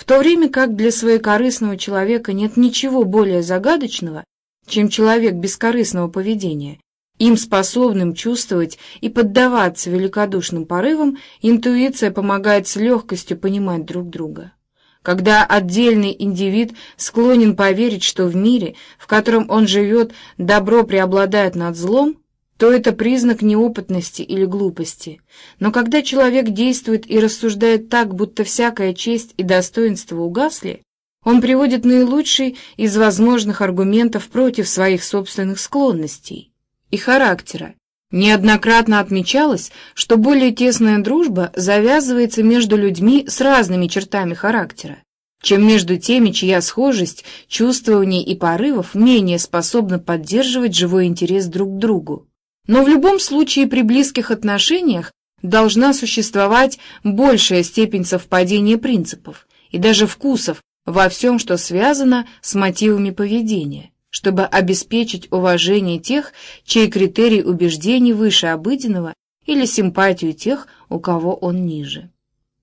В то время как для своекорыстного человека нет ничего более загадочного, чем человек бескорыстного поведения, им способным чувствовать и поддаваться великодушным порывам, интуиция помогает с легкостью понимать друг друга. Когда отдельный индивид склонен поверить, что в мире, в котором он живет, добро преобладает над злом, то это признак неопытности или глупости. Но когда человек действует и рассуждает так, будто всякая честь и достоинство угасли, он приводит наилучший из возможных аргументов против своих собственных склонностей и характера. Неоднократно отмечалось, что более тесная дружба завязывается между людьми с разными чертами характера, чем между теми, чья схожесть, чувствований и порывов менее способна поддерживать живой интерес друг к другу. Но в любом случае при близких отношениях должна существовать большая степень совпадения принципов и даже вкусов во всем, что связано с мотивами поведения чтобы обеспечить уважение тех, чей критерий убеждений выше обыденного, или симпатию тех, у кого он ниже.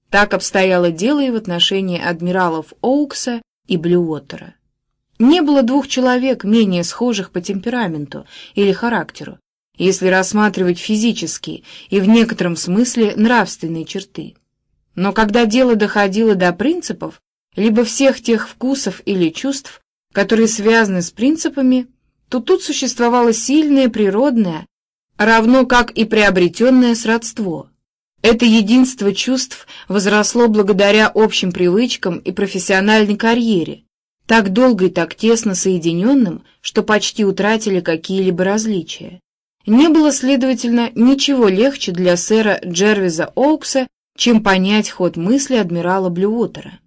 Так обстояло дело и в отношении адмиралов Оукса и Блюотера. Не было двух человек, менее схожих по темпераменту или характеру, если рассматривать физические и в некотором смысле нравственные черты. Но когда дело доходило до принципов, либо всех тех вкусов или чувств, которые связаны с принципами, то тут существовало сильное природное, равно как и приобретенное сродство. Это единство чувств возросло благодаря общим привычкам и профессиональной карьере, так долго и так тесно соединенным, что почти утратили какие-либо различия. Не было, следовательно, ничего легче для сэра Джервиза Оукса, чем понять ход мысли адмирала Блюотера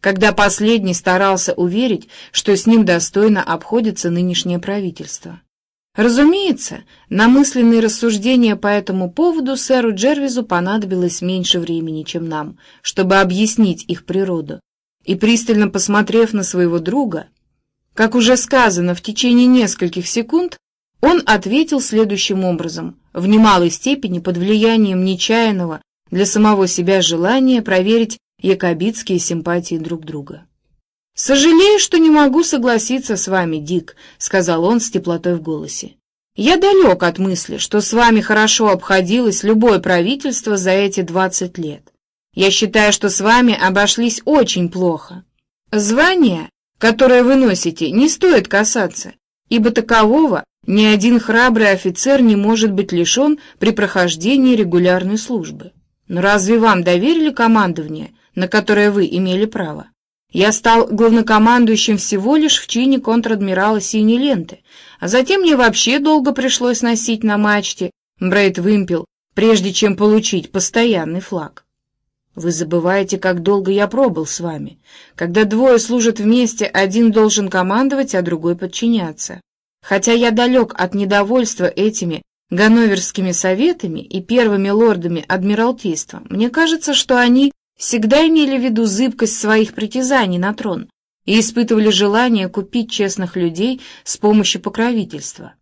когда последний старался уверить, что с ним достойно обходится нынешнее правительство. Разумеется, на мысленные рассуждения по этому поводу сэру Джервизу понадобилось меньше времени, чем нам, чтобы объяснить их природу. И пристально посмотрев на своего друга, как уже сказано, в течение нескольких секунд, он ответил следующим образом, в немалой степени под влиянием нечаянного для самого себя желания проверить якобитские симпатии друг друга. «Сожалею, что не могу согласиться с вами, Дик», — сказал он с теплотой в голосе. «Я далек от мысли, что с вами хорошо обходилось любое правительство за эти двадцать лет. Я считаю, что с вами обошлись очень плохо. Звание, которое вы носите, не стоит касаться, ибо такового ни один храбрый офицер не может быть лишен при прохождении регулярной службы. Но разве вам доверили командование на которое вы имели право. Я стал главнокомандующим всего лишь в чине контр-адмирала синей ленты, а затем мне вообще долго пришлось носить на мачте брейд-вымпел, прежде чем получить постоянный флаг. Вы забываете, как долго я пробыл с вами. Когда двое служат вместе, один должен командовать, а другой подчиняться. Хотя я далек от недовольства этими ганноверскими советами и первыми лордами Адмиралтейства, мне кажется, что они всегда имели в виду зыбкость своих притязаний на трон и испытывали желание купить честных людей с помощью покровительства.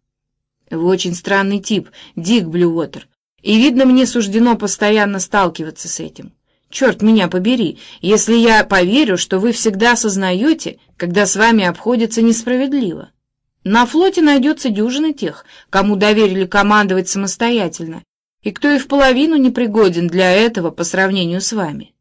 Вы очень странный тип, Дик Блюотер, и, видно, мне суждено постоянно сталкиваться с этим. Черт меня побери, если я поверю, что вы всегда осознаете, когда с вами обходится несправедливо. На флоте найдется дюжина тех, кому доверили командовать самостоятельно, и кто и в половину не пригоден для этого по сравнению с вами.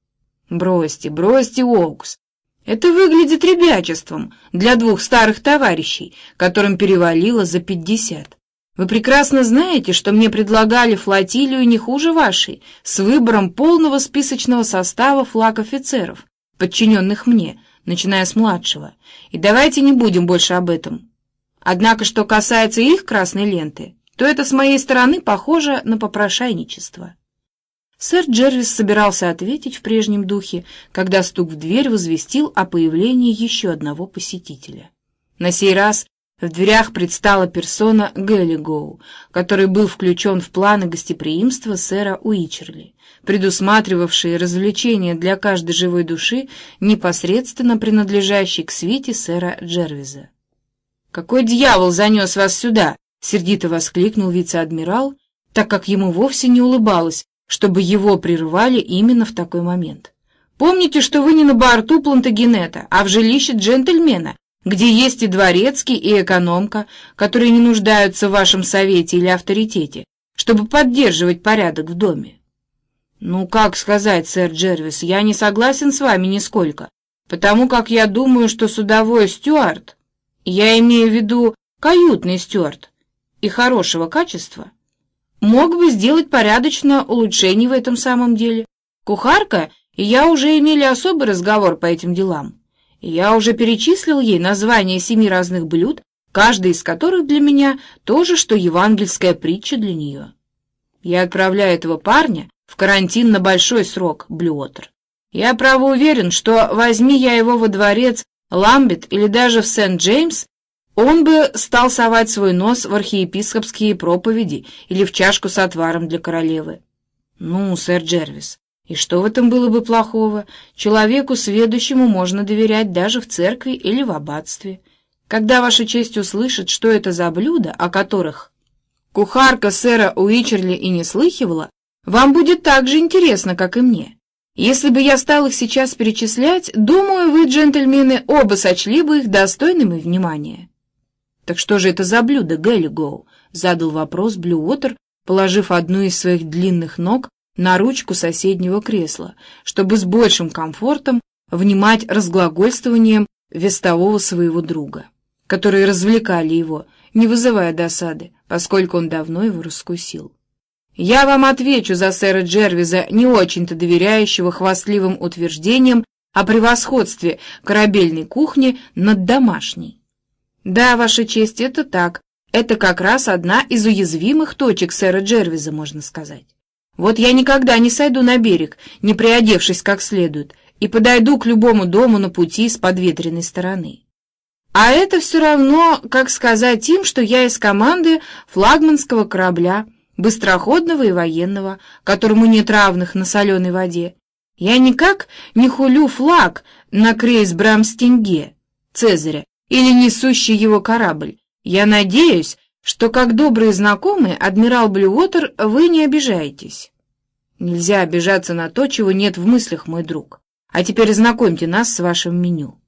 Бросьте, бросьте, Оукс. Это выглядит ребячеством для двух старых товарищей, которым перевалило за пятьдесят. Вы прекрасно знаете, что мне предлагали флотилию не хуже вашей, с выбором полного списочного состава флаг офицеров, подчиненных мне, начиная с младшего. И давайте не будем больше об этом. Однако, что касается их красной ленты, то это с моей стороны похоже на попрошайничество. Сэр Джервис собирался ответить в прежнем духе, когда стук в дверь возвестил о появлении еще одного посетителя. На сей раз в дверях предстала персона Гэллигоу, который был включен в планы гостеприимства сэра Уичерли, предусматривавшие развлечения для каждой живой души, непосредственно принадлежащей к свите сэра Джервиза. «Какой дьявол занес вас сюда?» — сердито воскликнул вице-адмирал, так как ему вовсе не улыбалось чтобы его прервали именно в такой момент. Помните, что вы не на борту Плантагенета, а в жилище джентльмена, где есть и дворецкий, и экономка, которые не нуждаются в вашем совете или авторитете, чтобы поддерживать порядок в доме. Ну, как сказать, сэр Джервис, я не согласен с вами нисколько, потому как я думаю, что судовой стюард, я имею в виду каютный стюард, и хорошего качества, мог бы сделать порядочное улучшение в этом самом деле. Кухарка и я уже имели особый разговор по этим делам. Я уже перечислил ей названия семи разных блюд, каждый из которых для меня то же, что евангельская притча для нее. Я отправляю этого парня в карантин на большой срок, Блюотер. Я право уверен, что возьми я его во дворец Ламбет или даже в Сент-Джеймс, он бы стал совать свой нос в архиепископские проповеди или в чашку с отваром для королевы. Ну, сэр Джервис, и что в этом было бы плохого? Человеку сведущему можно доверять даже в церкви или в аббатстве. Когда ваша честь услышит, что это за блюда, о которых кухарка сэра Уичерли и не слыхивала, вам будет так же интересно, как и мне. Если бы я стал их сейчас перечислять, думаю, вы, джентльмены, оба сочли бы их достойными внимания. «Так что же это за блюдо, Гэллигоу?» — задал вопрос Блюотер, положив одну из своих длинных ног на ручку соседнего кресла, чтобы с большим комфортом внимать разглагольствованием вестового своего друга, которые развлекали его, не вызывая досады, поскольку он давно его раскусил. Я вам отвечу за сэра Джервиза, не очень-то доверяющего хвастливым утверждениям о превосходстве корабельной кухни над домашней. Да, Ваша честь, это так. Это как раз одна из уязвимых точек сэра Джервиза, можно сказать. Вот я никогда не сойду на берег, не приодевшись как следует, и подойду к любому дому на пути с подветренной стороны. А это все равно, как сказать им, что я из команды флагманского корабля, быстроходного и военного, которому нет равных на соленой воде. Я никак не хулю флаг на крейс Брамстинге, Цезаря, или несущий его корабль. Я надеюсь, что, как добрые знакомые, адмирал Блюотер, вы не обижаетесь. Нельзя обижаться на то, чего нет в мыслях, мой друг. А теперь знакомьте нас с вашим меню.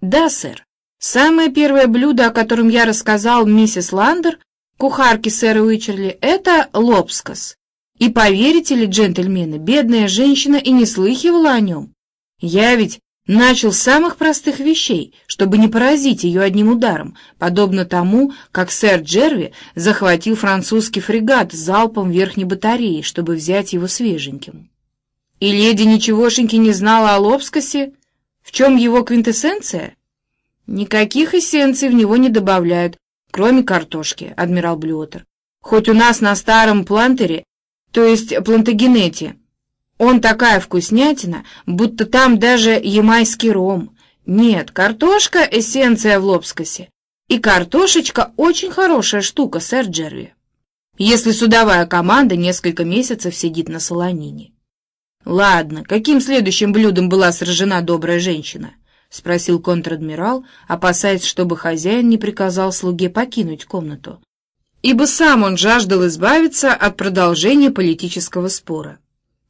Да, сэр. Самое первое блюдо, о котором я рассказал миссис Ландер, кухарке сэра Уичерли, это лобскос. И поверите ли, джентльмены, бедная женщина и не слыхивала о нем. Я ведь Начал с самых простых вещей, чтобы не поразить ее одним ударом, подобно тому, как сэр Джерви захватил французский фрегат с залпом верхней батареи, чтобы взять его свеженьким. И леди ничегошеньки не знала о Лобскосе? В чем его квинтэссенция? Никаких эссенций в него не добавляют, кроме картошки, адмирал Блюотер. Хоть у нас на старом плантере, то есть плантагенете, он такая вкуснятина, будто там даже ямайский ром. Нет, картошка — эссенция в лобскосе. И картошечка — очень хорошая штука, сэр Джерви. Если судовая команда несколько месяцев сидит на солонине. «Ладно, каким следующим блюдом была сражена добрая женщина?» — спросил контр-адмирал, опасаясь, чтобы хозяин не приказал слуге покинуть комнату, ибо сам он жаждал избавиться от продолжения политического спора.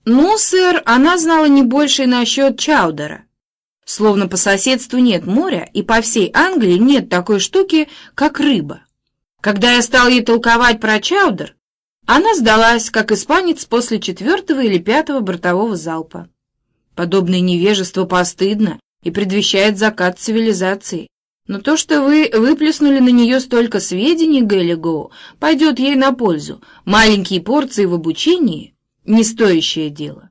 «Ну, сэр, она знала не больше насчет Чаудера. Словно по соседству нет моря, и по всей Англии нет такой штуки, как рыба. Когда я стал ей толковать про Чаудер, она сдалась, как испанец после четвертого или пятого бортового залпа. Подобное невежество постыдно и предвещает закат цивилизации. Но то, что вы выплеснули на нее столько сведений, Гэлли Гоу, пойдет ей на пользу. Маленькие порции в обучении не стоящее дело.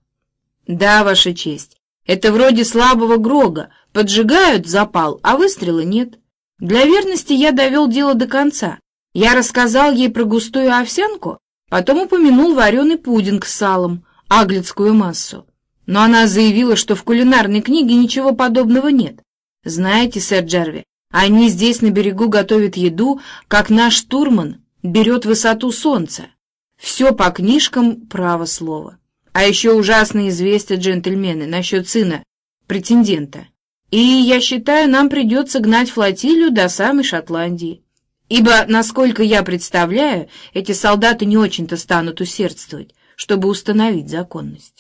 Да, Ваша честь, это вроде слабого грога, поджигают запал, а выстрела нет. Для верности я довел дело до конца. Я рассказал ей про густую овсянку, потом упомянул вареный пудинг с салом, аглицкую массу. Но она заявила, что в кулинарной книге ничего подобного нет. Знаете, сэр Джерви, они здесь на берегу готовят еду, как наш штурман берет высоту солнца. Все по книжкам право слово. А еще ужасные известия джентльмены насчет сына, претендента. И, я считаю, нам придется гнать флотилию до самой Шотландии. Ибо, насколько я представляю, эти солдаты не очень-то станут усердствовать, чтобы установить законность.